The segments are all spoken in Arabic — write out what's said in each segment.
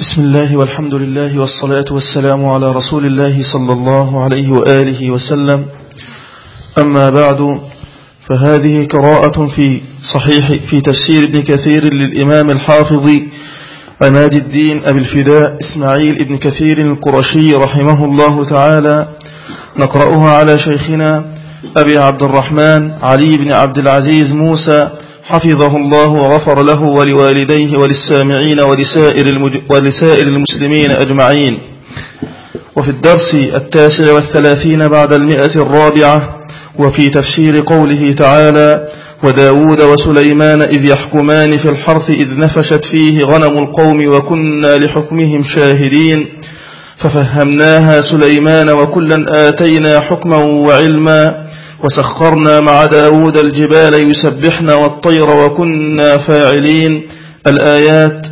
بسم الله والحمد لله والصلاة والسلام على رسول الله صلى الله عليه وآله وسلم. أما بعد فهذه قراءة في صحيح في تفسير ابن كثير للإمام الحافظ عماد الدين أبي الفداء إسماعيل ابن كثير القرشي رحمه الله تعالى. نقرأها على شيخنا أبي عبد الرحمن علي بن عبد العزيز موسى حفظه الله وغفر له ولوالديه وللسامعين ولسائر, المج... ولسائر المسلمين أجمعين. وفي الدرس التاسع والثلاثين بعد المئة الرابعة وفي تفسير قوله تعالى وداود وسليمان إذ يحكمان في الحرث إذ نفشت فيه غنم القوم وكنا لحكمهم شاهدين ففهمناها سليمان وكلا آتينا حكما وعلما وسخرنا مع داود الجبال يسبحنا والطير وكنا فاعلين. الآيات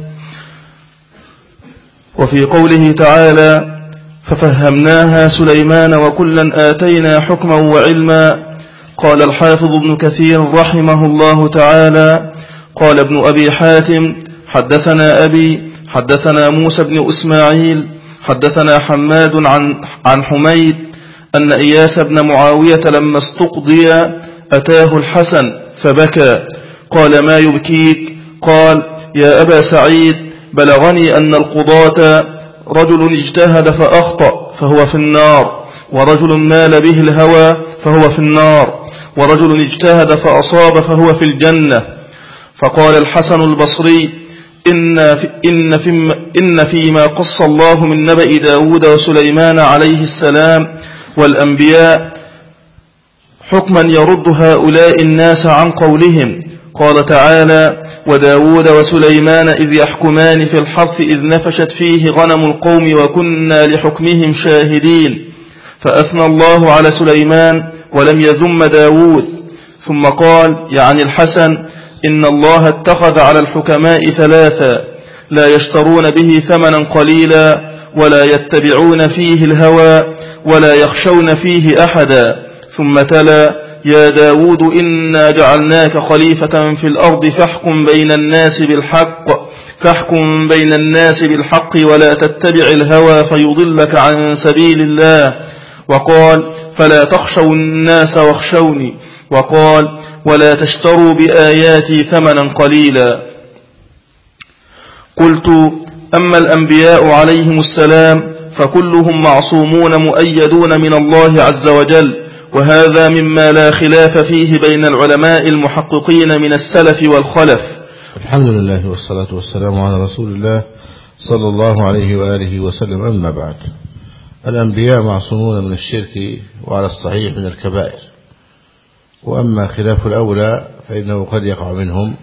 وفي قوله تعالى ففهمناها سليمان وكلا آتينا حكما وعلما. قال الحافظ ابن كثير رحمه الله تعالى قال ابن أبي حاتم حدثنا أبي حدثنا موسى بن إسماعيل حدثنا حماد عن, عن حميد أن إياس بن معاوية لما استقضي أتاه الحسن فبكى. قال ما يبكيك؟ قال يا أبا سعيد بلغني أن القضاة رجل اجتهد فأخطأ فهو في النار ورجل مال به الهوى فهو في النار ورجل اجتهد فأصاب فهو في الجنة. فقال الحسن البصري إن, في إن, في إن فيما قص الله من نبأ داود وسليمان عليه السلام والأنبياء حكما يرد هؤلاء الناس عن قولهم. قال تعالى وداود وسليمان إذ يحكمان في الحرث إذ نفشت فيه غنم القوم وكنا لحكمهم شاهدين فأثنى الله على سليمان ولم يذم داود ثم قال يعني الحسن إن الله اتخذ على الحكماء ثلاثا لا يشترون به ثمنا قليلا ولا يتبعون فيه الهوى ولا يخشون فيه أحدا. ثم تلا يا داود إنا جعلناك خليفة في الأرض فاحكم بين الناس بالحق فاحكم بين الناس بالحق ولا تتبع الهوى فيضلك عن سبيل الله. وقال فلا تخشوا الناس واخشوني. وقال ولا تشتروا بآياتي ثمنا قليلا. قلت أما الأنبياء عليهم السلام فكلهم معصومون مؤيدون من الله عز وجل وهذا مما لا خلاف فيه بين العلماء المحققين من السلف والخلف. الحمد لله والصلاة والسلام على رسول الله صلى الله عليه وآله وسلم. أما بعد الأنبياء معصومون من الشرك وعلى الصحيح من الكبائر. وأما خلاف الأولى فإنه قد يقع منهم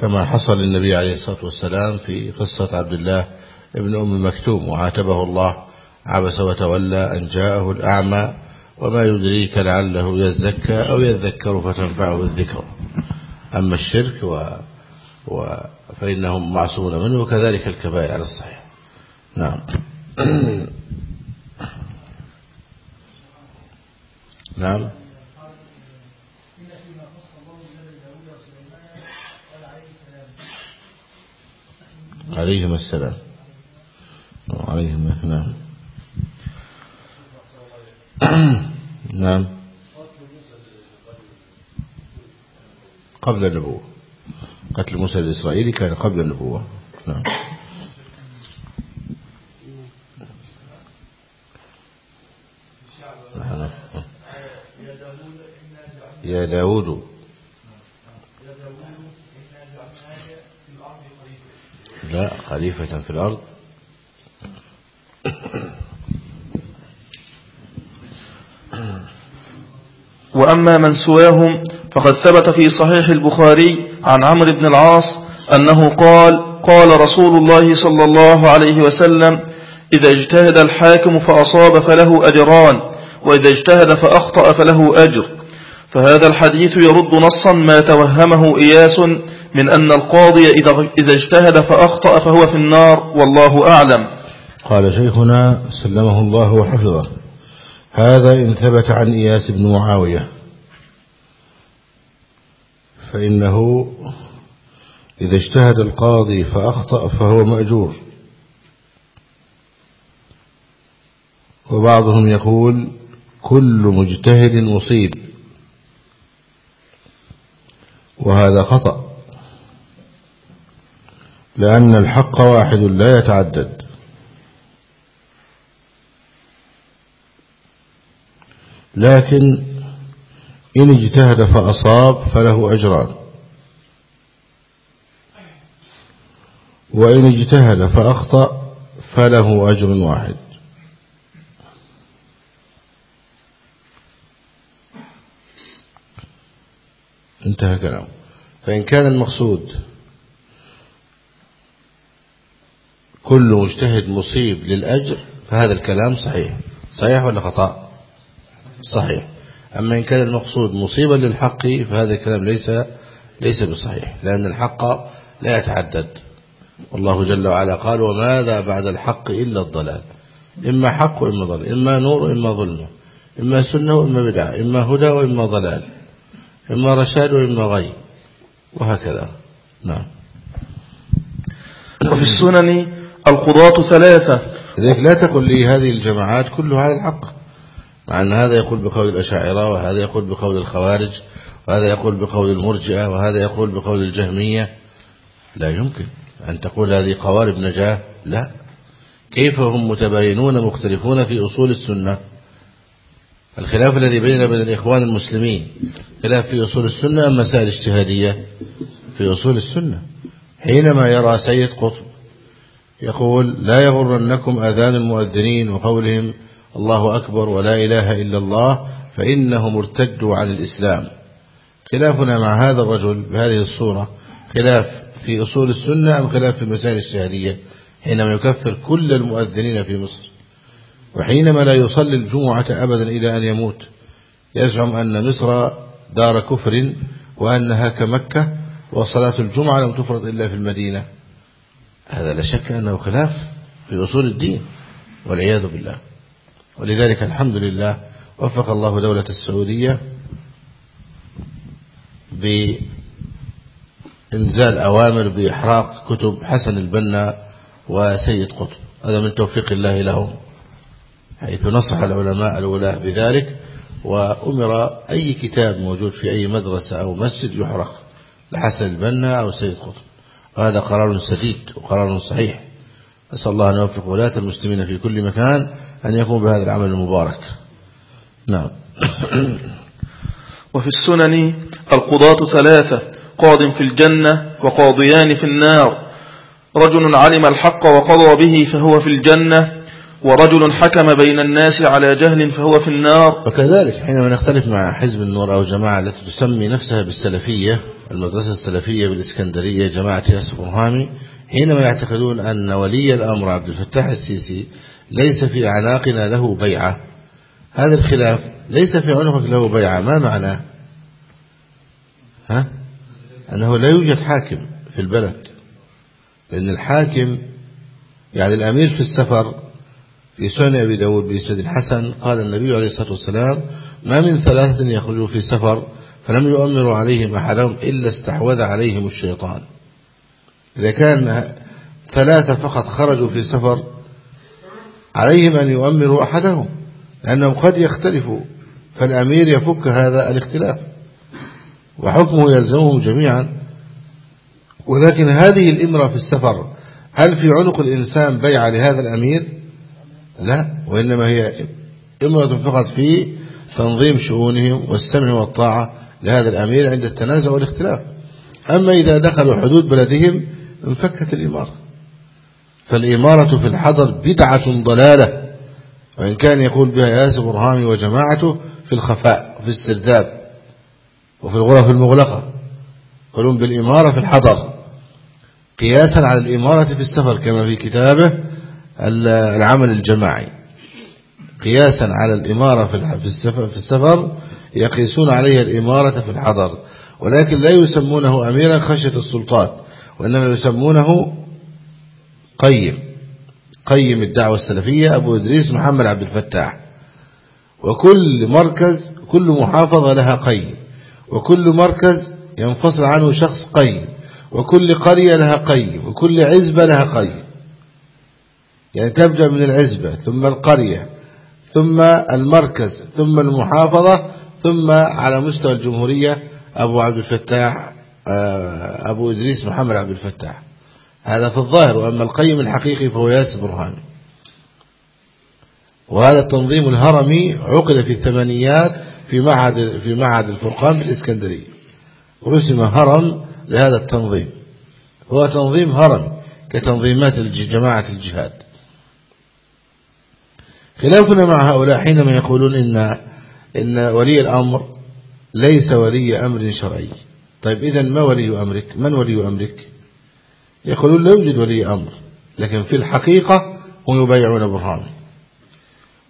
كما حصل للنبي عليه الصلاة والسلام في قصة عبد الله ابن أم مكتوم وعاتبه الله عبس وتولى أن جاءه الأعمى وما يدريك لعله يزكى أو يذكر فتنفعه الذكر. أما الشرك و... و... فإنهم معصومون منه وكذلك الكبائر على الصحيح. نعم. نعم. عليهم السلام. عليهم نعم نعم. قبل النبوة. قتل موسى الإسرائيلي كان قبل النبوة. نعم. يا داود. لا خليفة في الأرض. وأما من سواهم فقد ثبت في صحيح البخاري عن عمرو بن العاص أنه قال قال رسول الله صلى الله عليه وسلم إذا اجتهد الحاكم فأصاب فله أجران وإذا اجتهد فأخطأ فله أجر. فهذا الحديث يرد نصا ما توهمه إياس من أن القاضي إذا اجتهد فأخطأ فهو في النار والله أعلم. قال شيخنا سلمه الله وحفظه. هذا إن ثبت عن إياس بن معاوية. فإنه إذا اجتهد القاضي فأخطأ فهو مأجور. وبعضهم يقول كل مجتهد مصيب. وهذا خطأ. لأن الحق واحد لا يتعدد. لكن إن اجتهد فأصاب فله أجران. وإن اجتهد فأخطأ فله أجر واحد. انتهى كلامه. فإن كان المقصود كل مجتهد مصيب للأجر فهذا الكلام صحيح. صحيح ولا خطأ؟ صحيح. أما إن كان المقصود مصيبا للحق فهذا الكلام ليس ليس بصحيح لأن الحق لا يتعدد. والله جل وعلا قال وماذا بعد الحق إلا الضلال؟ إما حق وإما ضلال إما نور وإما ظلمة إما سنة وإما بدعة إما هدى وإما ضلال إما رشاد وإما غي وهكذا. نعم. وفي السنن القضاة ثلاثة. لذلك لا تقل لي هذه الجماعات كلها على الحق. مع أن هذا يقول بقول الأشاعرة وهذا يقول بقول الخوارج وهذا يقول بقول المرجئة وهذا يقول بقول الجهمية. لا يمكن أن تقول هذه قوارب نجاة لا. كيف هم متباينون مختلفون في أصول السنة؟ الخلاف الذي بيننا وبين الإخوان المسلمين خلاف في أصول السنة أم مسائل اجتهادية؟ في أصول السنة. حينما يرى سيد قطب يقول لا يغرنكم أذان المؤذنين وقولهم الله أكبر ولا إله إلا الله فإنهم ارتدوا عن الإسلام. خلافنا مع هذا الرجل بهذه الصورة خلاف في أصول السنة أم خلاف في المسائل الشهرية؟ حينما يكفر كل المؤذنين في مصر. وحينما لا يصلي الجمعة أبدا إلى أن يموت يزعم أن مصر دار كفر وأنها كمكة وصلاة الجمعة لم تفرض إلا في المدينة. هذا لا شك أنه خلاف في أصول الدين والعياذ بالله. ولذلك الحمد لله وفق الله دولة السعودية بإنزال أوامر بإحراق كتب حسن البنا وسيد قطب. هذا من توفيق الله لهم حيث نصح العلماء الولاة بذلك وأمر أي كتاب موجود في أي مدرسة أو مسجد يحرق لحسن البنا أو سيد قطب. وهذا قرار سديد وقرار صحيح. أسأل الله أن يوفق ولاة المسلمين في كل مكان أن يقوم بهذا العمل المبارك. نعم. وفي السنن القضاة ثلاثة قاض في الجنة وقاضيان في النار. رجل علم الحق وقضى به فهو في الجنة ورجل حكم بين الناس على جهل فهو في النار. وكذلك حينما نختلف مع حزب النور أو جماعة التي تسمي نفسها بالسلفية المدرسة السلفية بالإسكندرية جماعة ياسف برهامي حينما يعتقدون أن ولي الأمر عبد الفتاح السيسي ليس في أعناقنا له بيعة. هذا الخلاف ليس في عنقك له بيعة. ما معناه ها؟ أنه لا يوجد حاكم في البلد. لأن الحاكم يعني الأمير في السفر في سنة أبي داود بإسناد الحسن قال النبي عليه الصلاة والسلام ما من ثلاثة يخرجوا في سفر فلم يؤمروا عليهم أحدهم إلا استحوذ عليهم الشيطان. إذا كان ثلاثة فقط خرجوا في سفر عليهم أن يؤمروا أحدهم لأنهم قد يختلفوا فالأمير يفك هذا الاختلاف وحكمه يلزمهم جميعا. ولكن هذه الإمرة في السفر هل في عنق الإنسان بيع لهذا الأمير؟ لا وإنما هي إمرة فقط في تنظيم شؤونهم والسمع والطاعة لهذا الأمير عند التنازع والاختلاف. أما إذا دخلوا حدود بلدهم انفكت الإمارة. فالإمارة في الحضر بدعة ضلالة وإن كان يقول بها ياسر برهامي وجماعته في الخفاء وفي السرداب وفي الغرف المغلقة. يقولون بالإمارة في الحضر قياسا على الإمارة في السفر كما في كتابه العمل الجماعي. قياسا على الإمارة في السفر, في السفر يقيسون عليها الإمارة في الحضر. ولكن لا يسمونه أميرا خشية السلطان وإنما يسمونه قيم قيم الدعوة السلفية أبو إدريس محمد عبد الفتاح. وكل مركز كل محافظة لها قيم وكل مركز ينفصل عنه شخص قيم وكل قرية لها قيم وكل عزبة لها قيم. يعني تبدأ من العزبة ثم القرية ثم المركز ثم المحافظة ثم على مستوى الجمهورية أبو عبد الفتاح آه، أبو إدريس محمد عبد الفتاح. هذا في الظاهر وأما القيم الحقيقي فهو ياسر برهاني وهذا التنظيم الهرمي عقد في الثمانيات في معهد في معهد الفرقان بالإسكندرية. رسم هرم لهذا التنظيم. هو تنظيم هرمي كتنظيمات جماعة الجهاد. خلافنا مع هؤلاء حينما يقولون إن, إن ولي الأمر ليس ولي أمر شرعي. طيب إذا ما ولي أمرك؟ من ولي أمرك؟ يقولون لا يوجد ولي أمر لكن في الحقيقة هم يبايعون برهان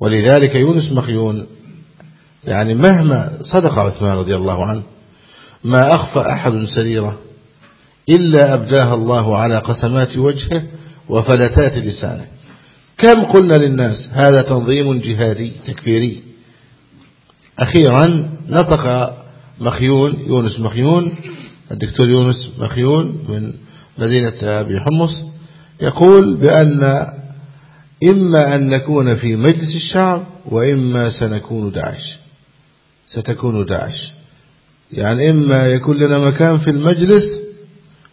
ولذلك يونس مخيون يعني مهما صدق عثمان رضي الله عنه ما أخفى أحد سريرة إلا أبداها الله على قسمات وجهه وفلتات لسانه. كم قلنا للناس هذا تنظيم جهادي تكفيري؟ أخيرا نطق مخيون يونس مخيون الدكتور يونس مخيون من مدينة أبي حمص يقول بأن إما أن نكون في مجلس الشعب وإما سنكون داعش. ستكون داعش. يعني إما يكون لنا مكان في المجلس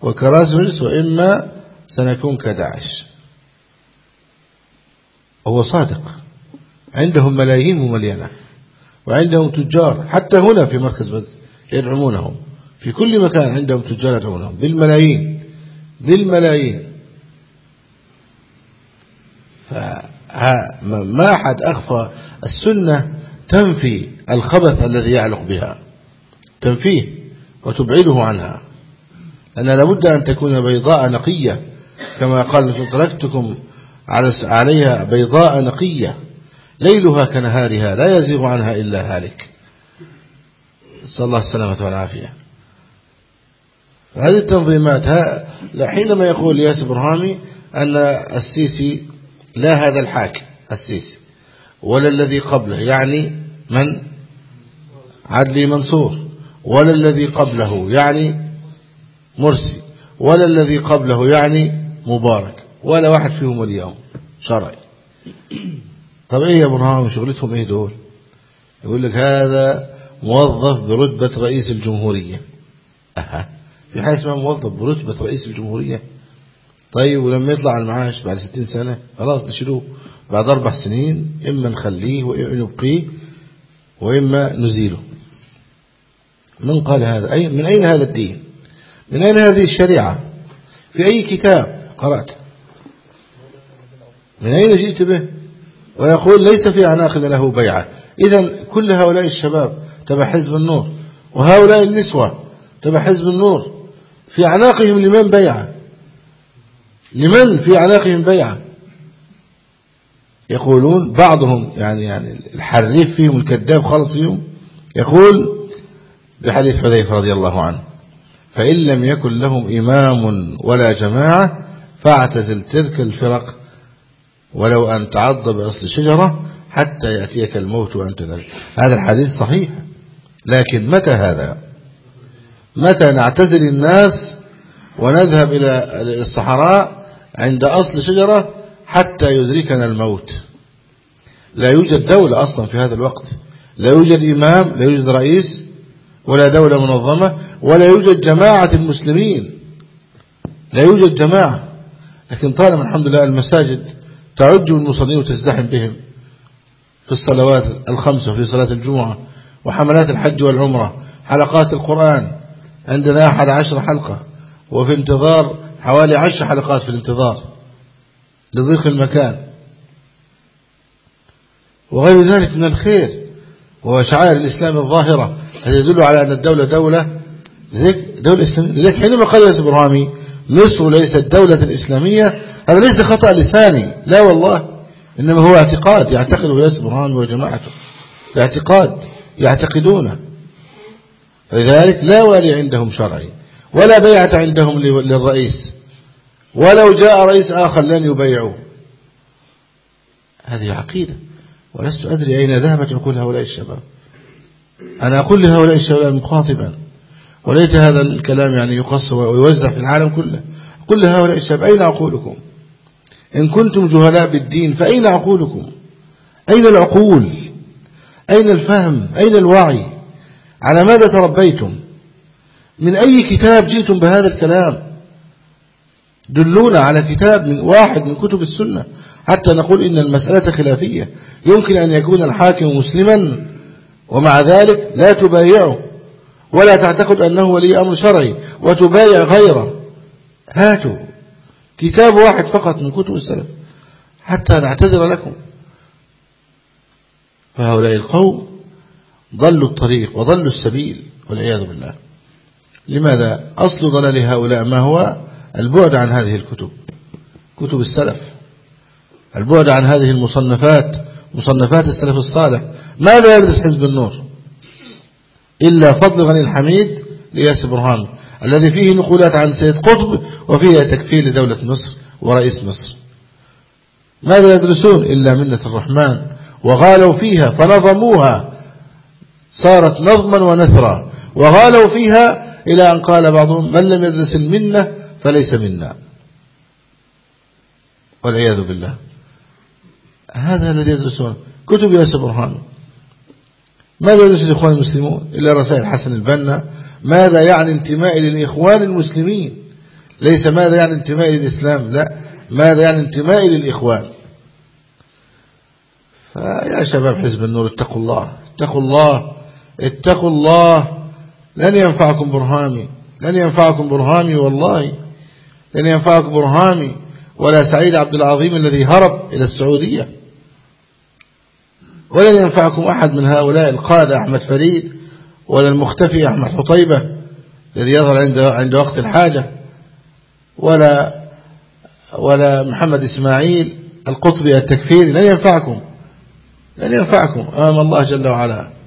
وكراسي مجلس وإما سنكون كداعش. هو صادق. عندهم ملايين مملينة وعندهم تجار. حتى هنا في مركز بدر يدعمونهم. في كل مكان عندهم تجار يدعمونهم بالملايين. بالملايين فما أحد أخفى السنة تنفي الخبث الذي يعلق بها. تنفيه وتبعده عنها. أن لابد أن تكون بيضاء نقية كما قال تركتكم عليها بيضاء نقية. ليلها كنهارها لا يزيغ عنها إلا هالك. صلى الله السلامة والعافية. هذه التنظيمات حينما يقول ياسر برهامي أن السيسي لا هذا الحاكم السيسي ولا الذي قبله يعني من؟ عدلي منصور ولا الذي قبله يعني مرسي ولا الذي قبله يعني مبارك ولا واحد فيهم اليوم شرعي. طب إيه يا برهان شغلتهم إيه دول؟ يقول لك هذا موظف برتبة رئيس الجمهورية. أها. في حاجة اسمها موظف برتبة رئيس الجمهورية. طيب ولما يطلع على المعاش بعد ستين سنة خلاص نشيلوه بعد أربع سنين إما نخليه ونبقيه وإما نزيله. من قال هذا؟ أي من أين هذا الدين؟ من أين هذه الشريعة؟ في أي كتاب قرأت؟ من أين جئت به؟ ويقول ليس في عناقنا له بيعة. إذا كل هؤلاء الشباب تبع حزب النور وهؤلاء النسوة تبع حزب النور في عناقهم لمن بيعة لمن في عناقهم بيعة يقولون بعضهم يعني يعني الحريف فيهم الكذاب خالص فيهم يقول بحديث حذيفة رضي الله عنه فإن لم يكن لهم إمام ولا جماعة فاعتزل تلك الفرق ولو أن تعض بأصل شجرة حتى يأتيك الموت وأنت ذلك. هذا الحديث صحيح لكن متى هذا؟ متى نعتزل الناس ونذهب إلى الصحراء عند أصل شجرة حتى يدركنا الموت. لا يوجد دولة أصلا في هذا الوقت. لا يوجد إمام لا يوجد رئيس ولا دولة منظمة ولا يوجد جماعة المسلمين. لا يوجد جماعة. لكن طالما الحمد لله المساجد تعج المصلين وتزدحم بهم في الصلوات الخمسة في صلاة الجمعة وحملات الحج والعمرة حلقات القرآن عندنا أحد عشر حلقة وفي انتظار حوالي عشر حلقات في الانتظار لضيق المكان. وغير ذلك من الخير وشعائر الإسلام الظاهرة التي يدل على أن الدولة دولة دولة إسلامية لذلك حينما قال ياسر برهامي مصر ليست دولة إسلامية هذا ليس خطأ لساني. لا والله إنما هو اعتقاد يعتقده ياسر برهامي وجماعته اعتقاد يعتقدونه. لذلك لا والي عندهم شرعي ولا بيعة عندهم للرئيس ولو جاء رئيس آخر لن يبيعوه. هذه عقيدة. ولست أدري أين ذهبت عقول هؤلاء الشباب. أنا أقول لهؤلاء الشباب مخاطبا وليت هذا الكلام يعني يقص ويوزع في العالم كله. قل لهؤلاء الشباب أين عقولكم؟ إن كنتم جهلاء بالدين فأين عقولكم؟ أين العقول؟ أين الفهم؟ أين الوعي؟ على ماذا تربيتم؟ من أي كتاب جئتم بهذا الكلام؟ دلونا على كتاب من واحد من كتب السنة. حتى نقول إن المسألة خلافية. يمكن أن يكون الحاكم مسلما ومع ذلك لا تبايعه. ولا تعتقد أنه ولي أمر شرعي وتبايع غيره. هاتوا. كتاب واحد فقط من كتب السلف. حتى نعتذر لكم. فهؤلاء القوم ضلوا الطريق وضلوا السبيل والعياذ بالله. لماذا؟ أصل ضلال هؤلاء ما هو؟ البعد عن هذه الكتب كتب السلف. البعد عن هذه المصنفات مصنفات السلف الصالح. ماذا يدرس حزب النور؟ إلا فضل غني الحميد لياس برهان الذي فيه نقولات عن سيد قطب وفيه تكفير لدولة مصر ورئيس مصر. ماذا يدرسون إلا منة الرحمن؟ وغالوا فيها فنظموها. صارت نظما ونثرا. وغالوا فيها إلى أن قال بعضهم من لم يدرس المنة فليس منا. والعياذ بالله. هذا الذي يدرسون. كتب ياسر برهان. ماذا يدرس الإخوان المسلمون؟ إلا رسائل حسن البنا. ماذا يعني انتماء للإخوان المسلمين؟ ليس ماذا يعني انتماء للإسلام. لا. ماذا يعني انتماء للإخوان؟ فيا شباب حزب النور اتقوا الله. اتقوا الله. اتقوا الله. لن ينفعكم برهامي لن ينفعكم برهامي والله. لن ينفعكم برهامي ولا سعيد عبد العظيم الذي هرب إلى السعودية. ولن ينفعكم أحد من هؤلاء القادة أحمد فريد ولا المختفي أحمد حطيبة الذي يظهر عند عند وقت الحاجة. ولا ولا محمد إسماعيل القطبي التكفيري. لن ينفعكم. لن ينفعكم. أمام الله جل وعلا.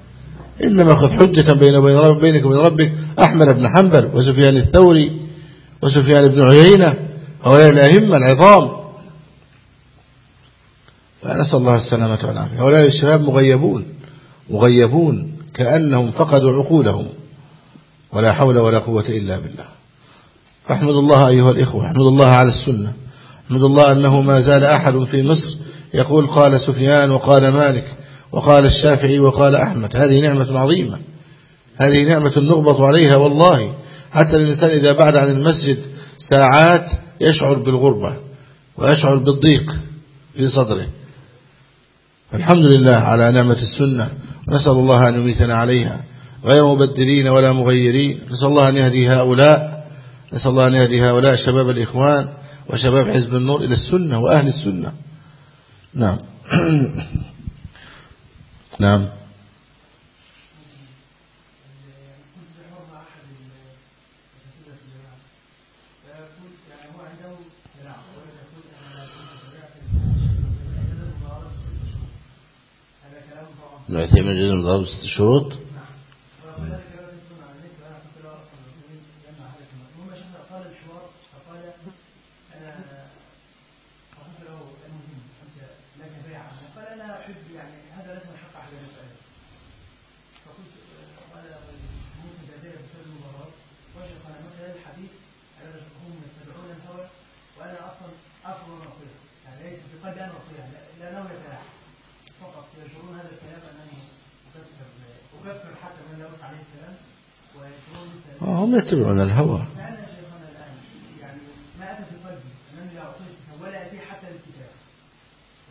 إنما خذ حجة بين بينك وبين ربك. أحمد بن حنبل وسفيان الثوري وسفيان بن عيينة. هؤلاء الأئمة العظام. فنسأل الله السلامة والعافية. هؤلاء الشباب مغيبون. مغيبون. كأنهم فقدوا عقولهم. ولا حول ولا قوة إلا بالله. فاحمد الله أيها الإخوة. احمد الله على السنة. احمد الله أنه ما زال أحد في مصر. يقول قال سفيان وقال مالك. وقال الشافعي وقال أحمد. هذه نعمة عظيمة. هذه نعمة نغبط عليها والله. حتى الإنسان إذا بعد عن المسجد ساعات يشعر بالغربة ويشعر بالضيق في صدره. الحمد لله على نعمة السنة. ونسأل الله أن يميتنا عليها. غير مبدلين ولا مغيرين. نسأل الله أن يهدي هؤلاء. نسأل الله أن يهدي هؤلاء شباب الإخوان وشباب حزب النور إلى السنة وأهل السنة. نعم. نعم. العثيمين جزء من ضرب ست شروط هم يتبعون الهوى.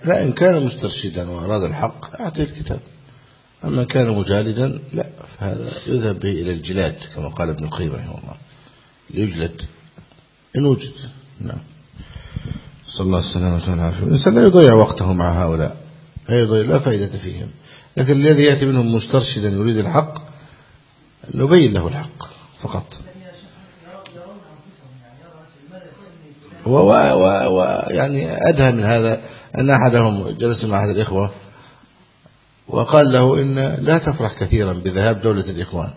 لا إن كان مسترشدا وأراد الحق أعطي الكتاب. أما كان مجالدا لا فهذا يذهب به إلى الجلاد كما قال ابن القيم رحمه الله. يجلد إن وجد. نعم. صلى الله السلامة والعافية الإنسان لا يضيع وقته مع هؤلاء. لا يضيع لا فائدة فيهم. لكن الذي يأتي منهم مسترشدا يريد الحق نبين له الحق. فقط. ويعني أدهى من هذا أن أحدهم جلس مع أحد الإخوة وقال له إن لا تفرح كثيرا بذهاب دولة الإخوان.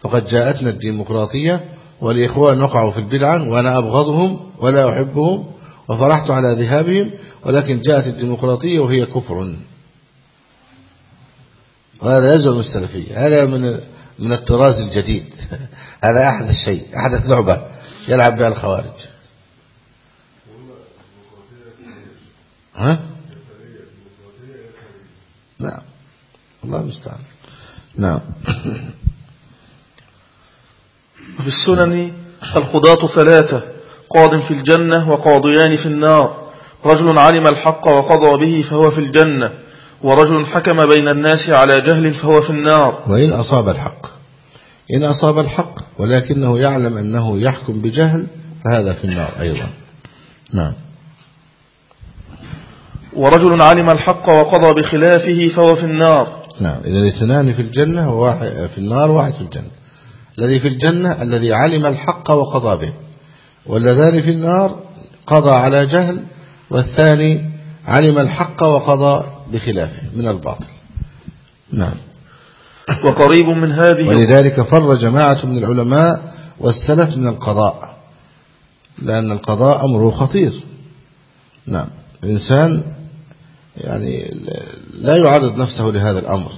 فقد جاءتنا الديمقراطية والإخوان وقعوا في البدعة وأنا أبغضهم ولا أحبهم وفرحت على ذهابهم ولكن جاءت الديمقراطية وهي كفر. وهذا يزعم السلفية. هذا من من الطراز الجديد. هذا أحدث شيء أحدث لعبة يلعب بها الخوارج. ها؟ الله المستعان. نعم. وفي السنن القضاة ثلاثة قاض في الجنة وقاضيان في النار. رجل علم الحق وقضى به فهو في الجنة ورجل حكم بين الناس على جهل فهو في النار. وإن أصاب الحق. إن أصاب الحق ولكنه يعلم أنه يحكم بجهل فهذا في النار أيضا. نعم. ورجل علم الحق وقضى بخلافه فهو في النار. نعم. إذا الاثنان في الجنة وواحد في النار واحد في الجنة. الذي في الجنة الذي علم الحق وقضى به. واللذان في النار قضى على جهل والثاني علم الحق وقضى بخلافه من الباطل. نعم. وقريب من هذه ولذلك فر جماعة من العلماء والسلف من القضاء لأن القضاء أمره خطير. نعم الإنسان يعني لا يعرض نفسه لهذا الأمر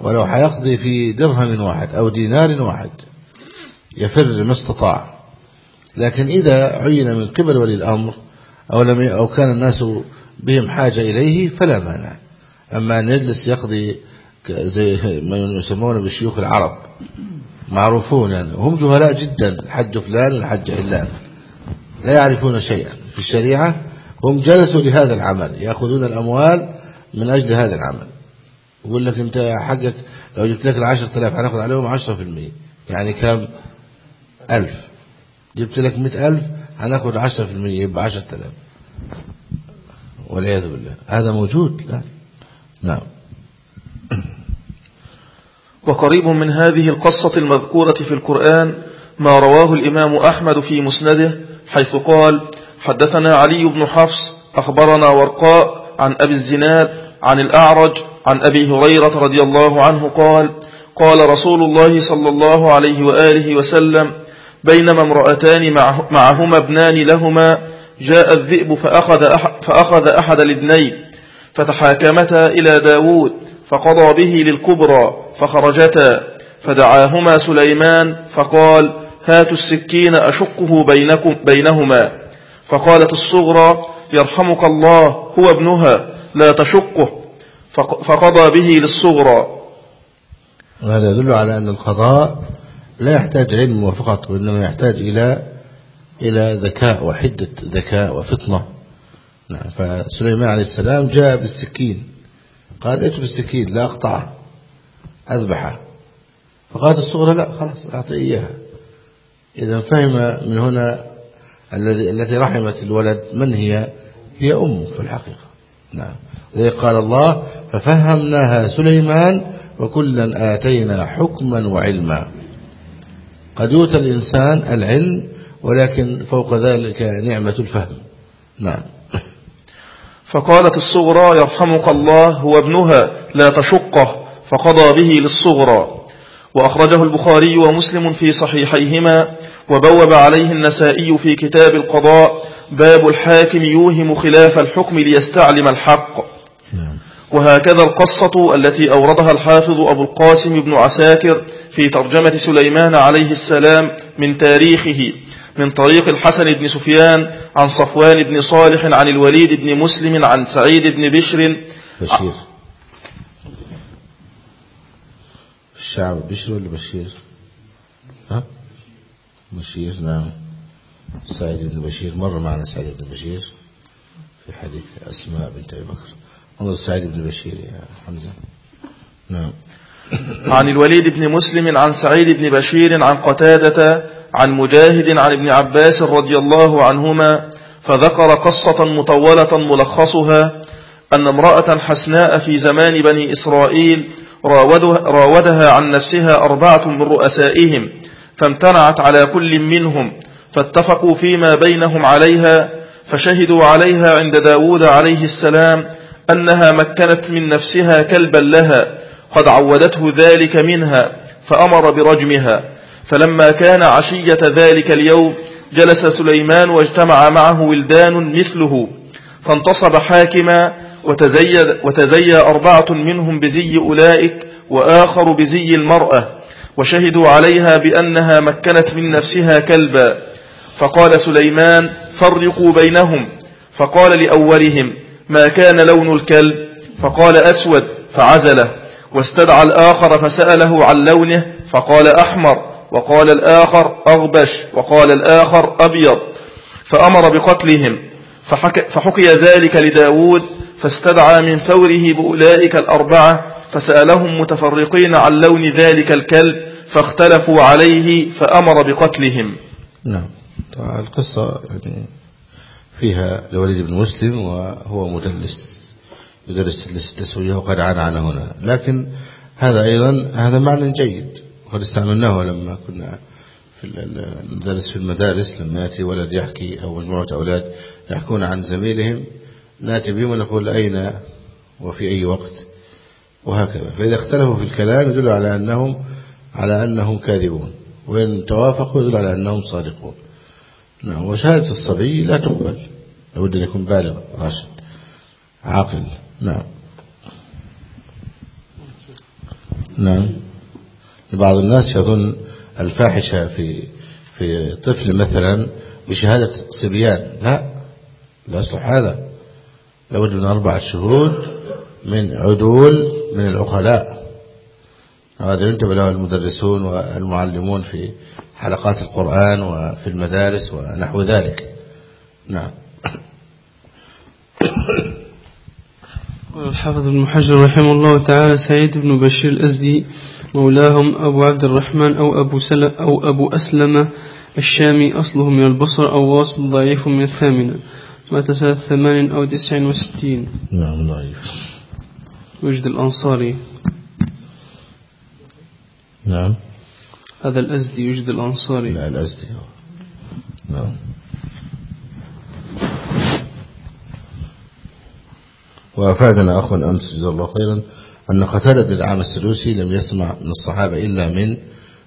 ولو حيقضي في درهم واحد أو دينار واحد يفر ما استطاع. لكن إذا عين من قبل ولي الأمر أو, لم أو كان الناس بهم حاجة إليه فلا مانع. أما أن يجلس يقضي زي ما يسمونه بالشيوخ العرب. معروفون يعني. هم جهلاء جدا. الحج فلان والحج علان. لا يعرفون شيئا. في الشريعة هم جلسوا لهذا العمل. يأخذون الأموال من أجل هذا العمل. يقول لك أنت حقك لو جبت لك العشر تلاف هنأخذ عليهم عشرة في المية. يعني كم؟ ألف. جبت لك مئة ألف هنأخذ عشرة في المية. يبقى عشرة تلاف والعياذ بالله. هذا موجود. لا. نعم. وقريب من هذه القصة المذكورة في القرآن ما رواه الإمام أحمد في مسنده حيث قال حدثنا علي بن حفص أخبرنا ورقاء عن أبي الزناد عن الأعرج عن أبي هريرة رضي الله عنه قال قال رسول الله صلى الله عليه وآله وسلم بينما امرأتان معهما ابنان لهما جاء الذئب فأخذ أحد, فأخذ أحد الابنين فتحاكمتا إلى داود فقضى به للكبرى فخرجتا فدعاهما سليمان فقال هاتوا السكين أشقه بينكم بينهما. فقالت الصغرى يرحمك الله هو ابنها لا تشقه. فقضى به للصغرى. وهذا يدل على أن القضاء لا يحتاج علم فقط وإنما يحتاج إلى إلى ذكاء وحدة ذكاء وفطنة. نعم فسليمان عليه السلام جاء بالسكين. قال ائت بالسكين لا أقطعه أذبحه فقالت الصغرى لا خلاص أعطي إياها. إذا فهم من هنا الذي التي رحمت الولد من هي؟ هي أمه في الحقيقة. نعم. ذلك قال الله ففهمناها سليمان وكلا آتينا حكما وعلما. قد يؤتى الإنسان العلم ولكن فوق ذلك نعمة الفهم. نعم. فقالت الصغرى يرحمك الله هو ابنها لا تشقه فقضى به للصغرى. وأخرجه البخاري ومسلم في صحيحيهما وبوب عليه النسائي في كتاب القضاء باب الحاكم يوهم خلاف الحكم ليستعلم الحق. وهكذا القصة التي أوردها الحافظ أبو القاسم بن عساكر في ترجمة سليمان عليه السلام من تاريخه. من طريق الحسن بن سفيان عن صفوان بن صالح عن الوليد بن مسلم عن سعيد بن بشر. بشير. الشعب بشر ولا بشير؟ ها؟ بشير نعم. سعيد بن بشير مر معنا سعيد بن بشير في حديث أسماء بنت أبي بكر. انظر سعيد بن بشير يا حمزة. نعم. عن الوليد بن مسلم عن سعيد بن بشير عن قتادة عن مجاهد عن ابن عباس رضي الله عنهما فذكر قصة مطولة ملخصها أن امرأة حسناء في زمان بني إسرائيل راودها عن نفسها أربعة من رؤسائهم فامتنعت على كل منهم فاتفقوا فيما بينهم عليها فشهدوا عليها عند داود عليه السلام أنها مكنت من نفسها كلبا لها قد عودته ذلك منها فأمر برجمها فلما كان عشية ذلك اليوم جلس سليمان واجتمع معه ولدان مثله فانتصب حاكما وتزي, وتزي أربعة منهم بزي أولئك وآخر بزي المرأة وشهدوا عليها بأنها مكنت من نفسها كلبا. فقال سليمان فرقوا بينهم. فقال لأولهم ما كان لون الكلب؟ فقال أسود فعزله. واستدعى الآخر فسأله عن لونه فقال أحمر وقال الآخر أغبش وقال الآخر أبيض. فأمر بقتلهم فحكي, ذلك لداود فاستدعى من فوره بأولئك الأربعة فسألهم متفرقين عن لون ذلك الكلب فاختلفوا عليه فأمر بقتلهم. نعم. القصة يعني فيها لوليد بن مسلم وهو مدلس يدرس التسوية وقد عانى عن هنا. لكن هذا أيضا هذا معنى جيد. وقد استعملناه لما كنا في المدرس في المدارس لما يأتي ولد يحكي أو مجموعة أولاد يحكون عن زميلهم نأتي بهم ونقول أين وفي أي وقت وهكذا. فإذا اختلفوا في الكلام يدل على أنهم على أنهم كاذبون وإن توافقوا يدل على أنهم صادقون. نعم وشهادة الصبي لا تقبل لابد أن يكون بالغ راشد عاقل. نعم. نعم. بعض الناس يظن الفاحشة في في طفل مثلا بشهادة صبيان. لا لا يصلح هذا. لابد من أربعة شهود من عدول من العقلاء هذا ينتبه له المدرسون والمعلمون في حلقات القرآن وفي المدارس ونحو ذلك. نعم. الحافظ ابن حجر رحمه الله تعالى سعيد بن بشير الأزدي مولاهم أبو عبد الرحمن أو أبو, سلم أو أبو أسلم الشامي أصله من البصر أو واصل ضعيف من الثامنة مات سنة ثمان أو تسع وستين. نعم ضعيف. وجد الأنصاري. نعم. هذا الأزدي يوجد الأنصاري. لا الأزدي. نعم. وأفادنا أخ أمس جزا الله خيرا. أن قتادة بن العام السدوسي لم يسمع من الصحابة إلا من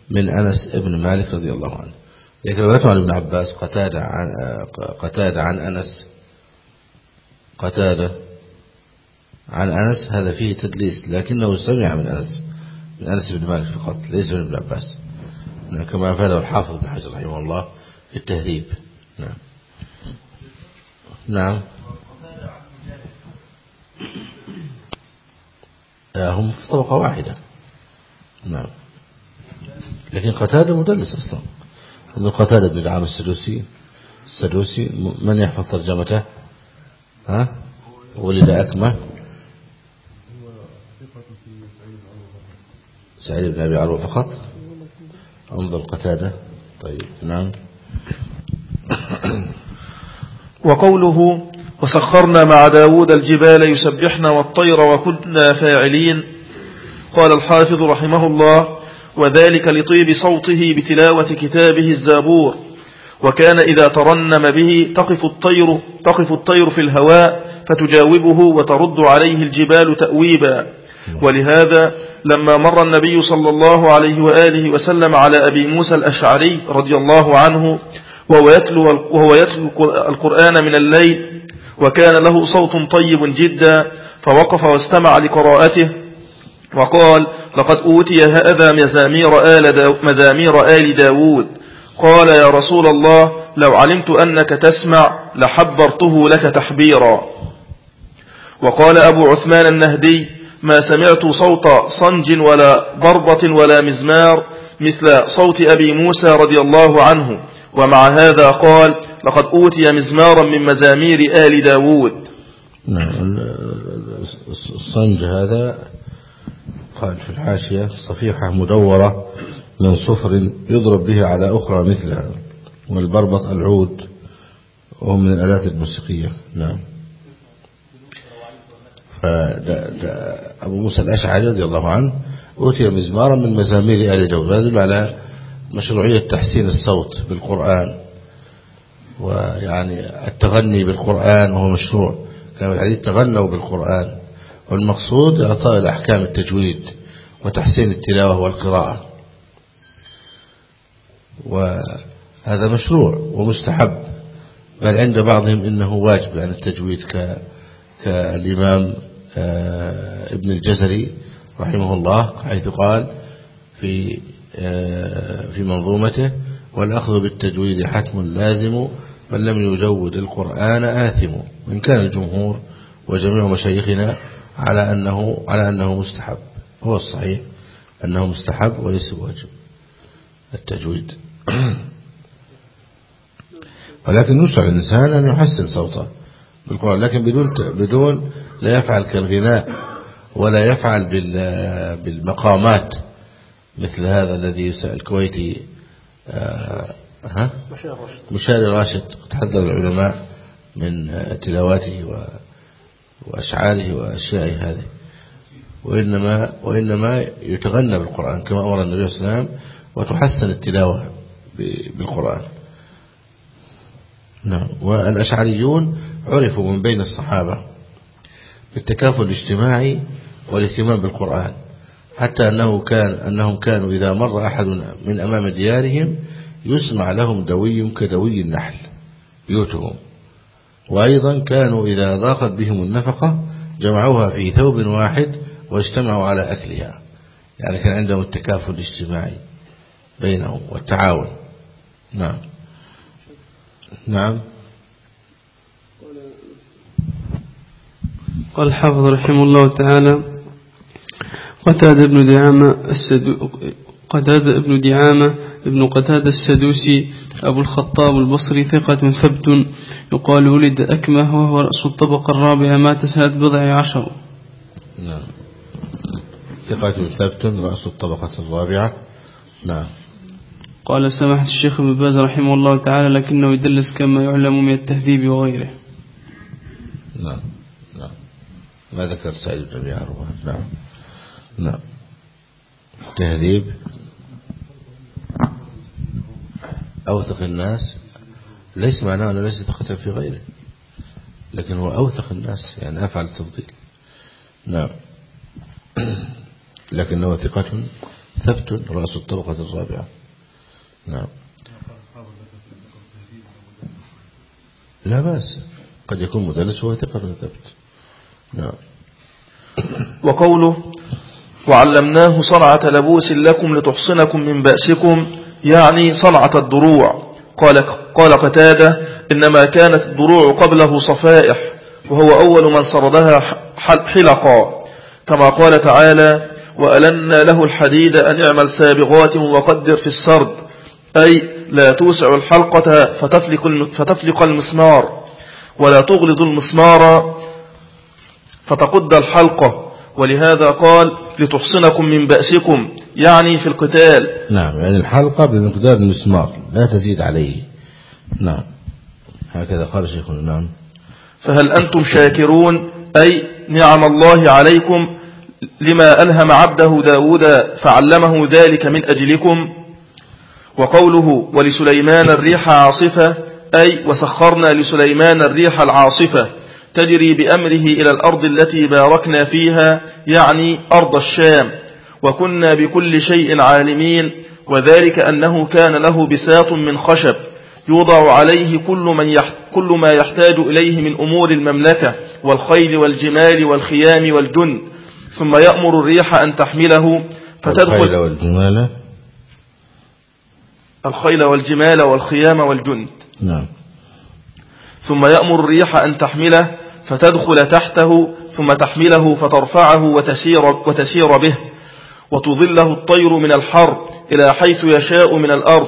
من أنس ابن مالك رضي الله عنه. لكن روايته عن ابن عباس قتادة عن قتادة عن أنس. قتادة عن أنس هذا فيه تدليس لكنه سمع من أنس من أنس بن مالك فقط ليس من ابن عباس. كما أفاده الحافظ بن حجر رحمه الله في التهذيب. نعم. نعم. هم في طبقة واحدة. نعم. لكن قتادة مدلس أصلا. ابن قتادة بن العام السدوسي السدوسي من يحفظ ترجمته؟ ها؟ ولد أكمة. سعيد بن أبي عروة فقط. أنظر قتادة. طيب نعم. وقوله وسخرنا مع داود الجبال يسبحنا والطير وكنا فاعلين. قال الحافظ رحمه الله وذلك لطيب صوته بتلاوة كتابه الزابور. وكان إذا ترنم به تقف الطير, تقف الطير في الهواء فتجاوبه وترد عليه الجبال تأويبا. ولهذا لما مر النبي صلى الله عليه وآله وسلم على أبي موسى الأشعري رضي الله عنه وهو يتلو, وهو يتلو القرآن من الليل وكان له صوت طيب جدا فوقف واستمع لقراءته وقال لقد أوتي هذا مزامير آل, مزامير آل داود. قال يا رسول الله لو علمت أنك تسمع لحبرته لك تحبيرا. وقال أبو عثمان النهدي ما سمعت صوت صنج ولا ضربة ولا مزمار مثل صوت أبي موسى رضي الله عنه. ومع هذا قال لقد أوتي مزمارا من مزامير آل داود. نعم الصنج هذا قال في الحاشية صفيحة مدورة من صفر يضرب به على أخرى مثلها والبربط العود وهو من الآلات الموسيقية. نعم. فأبو موسى الأشعري رضي الله عنه أوتي مزمارا من مزامير آل داود. هذا على مشروعية تحسين الصوت بالقرآن ويعني التغني بالقرآن وهو مشروع. كان الحديث تغنوا بالقرآن. والمقصود إعطاء الأحكام التجويد وتحسين التلاوة والقراءة. وهذا مشروع ومستحب. بل عند بعضهم إنه واجب يعني التجويد كالإمام آه، ابن الجزري رحمه الله حيث قال في في منظومته والأخذ بالتجويد حتم لازم من لم يجود القرآن آثم. وإن كان الجمهور وجميع مشايخنا على أنه على أنه مستحب. هو الصحيح أنه مستحب وليس واجب التجويد. ولكن يشرع الإنسان أن يحسن صوته بالقرآن لكن بدون بدون لا يفعل كالغناء ولا يفعل بالمقامات. مثل هذا الذي يسأل الكويتي آه ها؟ مشاري راشد. تحذر العلماء من تلاواته وأشعاره وأشيائه هذه. وإنما, وإنما يتغنى بالقرآن كما أمر النبي صلى الله عليه وسلم وتحسن التلاوة بالقرآن. نعم. والأشعريون عرفوا من بين الصحابة بالتكافل الاجتماعي والاهتمام بالقرآن. حتى أنه كان أنهم كانوا إذا مر أحد من أمام ديارهم يسمع لهم دوي كدوي النحل بيوتهم. وأيضا كانوا إذا ضاقت بهم النفقة جمعوها في ثوب واحد واجتمعوا على أكلها. يعني كان عندهم التكافل الاجتماعي بينهم والتعاون. نعم. نعم. قال الحافظ رحمه الله تعالى قتادة بن دعامة السدو قتادة بن دعامة ابن قتادة السدوسي أبو الخطاب البصري ثقة ثبت يقال ولد أكمه وهو رأس الطبقة الرابعة مات سنة بضع عشر. نعم. ثقة ثبت رأس الطبقة الرابعة. نعم. قال سماحة الشيخ ابن باز رحمه الله تعالى لكنه يدلس كما يعلم من التهذيب وغيره. نعم. نعم. ما ذكر سعيد بن عروة نعم. نعم تهذيب. أوثق الناس. ليس معناه أنه ليس ثقة في غيره. لكن هو أوثق الناس يعني أفعل التفضيل. نعم. لكنه ثقة ثبت رأس الطبقة الرابعة. نعم. لا بأس. قد يكون مدلس وهو ثقة ثبت. نعم. وقوله وعلمناه صنعة لبوس لكم لتحصنكم من بأسكم يعني صنعة الضروع قال, قال قتادة إنما كانت الضروع قبله صفائح وهو أول من سردها حلقا. كما قال تعالى وألنا له الحديد أن يعمل سابغات وقدر في السرد أي لا توسع الحلقة فتفلق, فتفلق المسمار ولا تغلظ المسمار فتقد الحلقة. ولهذا قال لتحصنكم من بأسكم يعني في القتال. نعم يعني الحلقة بمقدار المسمار لا تزيد عليه. نعم هكذا قال شيخنا نعم. فهل أنتم شاكرون؟ أي نعم الله عليكم لما ألهم عبده داود فعلمه ذلك من أجلكم؟ وقوله ولسليمان الريح عاصفة أي وسخرنا لسليمان الريح العاصفة. تجري بأمره إلى الأرض التي باركنا فيها يعني أرض الشام. وكنا بكل شيء عالمين وذلك أنه كان له بساط من خشب يوضع عليه كل, من يحت كل ما يحتاج إليه من أمور المملكة والخيل والجمال والخيام والجند. ثم يأمر الريح أن تحمله فتدخل الخيل والجمال؟ الخيل والجمال والخيام والجند. نعم. ثم يأمر الريح أن تحمله فتدخل تحته ثم تحمله فترفعه وتسير, وتسير به وتظله الطير من الحر إلى حيث يشاء من الأرض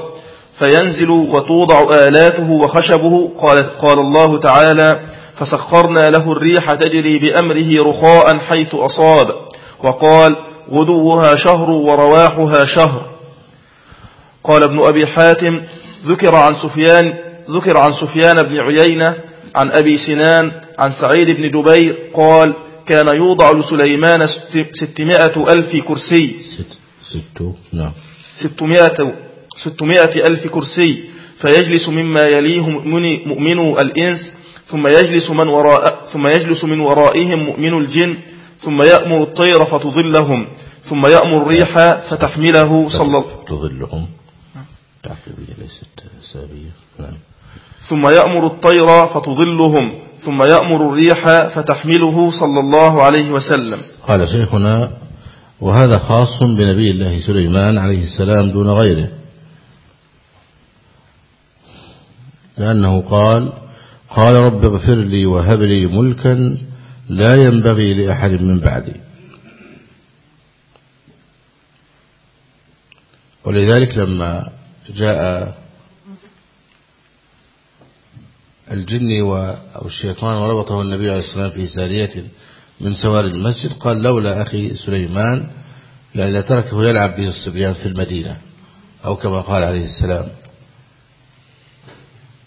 فينزل وتوضع آلاته وخشبه قال, قال الله تعالى فسخرنا له الريح تجري بأمره رخاء حيث أصاب وقال غدوها شهر ورواحها شهر. قال ابن أبي حاتم ذكر عن سفيان ذكر عن سفيان بن عيينة عن أبي سنان عن سعيد بن جبير قال كان يوضع لسليمان ستمائة ألف كرسي. ست نعم. ستمائة, ستمائة ألف كرسي. فيجلس مما يليه مؤمن الإنس ثم يجلس من وراء ثم يجلس من ورائهم مؤمن الجن ثم يأمر الطير فتظلهم ثم يأمر الريح فتحمله صلى الله تظلهم. تعقيبية ليست سابية نعم. ثم يأمر الطير فتظلهم ثم يأمر الريح فتحمله صلى الله عليه وسلم. قال شيخنا وهذا خاص بنبي الله سليمان عليه السلام دون غيره. لأنه قال قال رب اغفر لي وهب لي ملكا لا ينبغي لأحد من بعدي. ولذلك لما جاء الجن أو الشيطان وربطه النبي عليه الصلاة والسلام في سارية من سوار المسجد. قال لولا أخي سليمان لأن تركه يلعب به الصبيان في المدينة. أو كما قال عليه السلام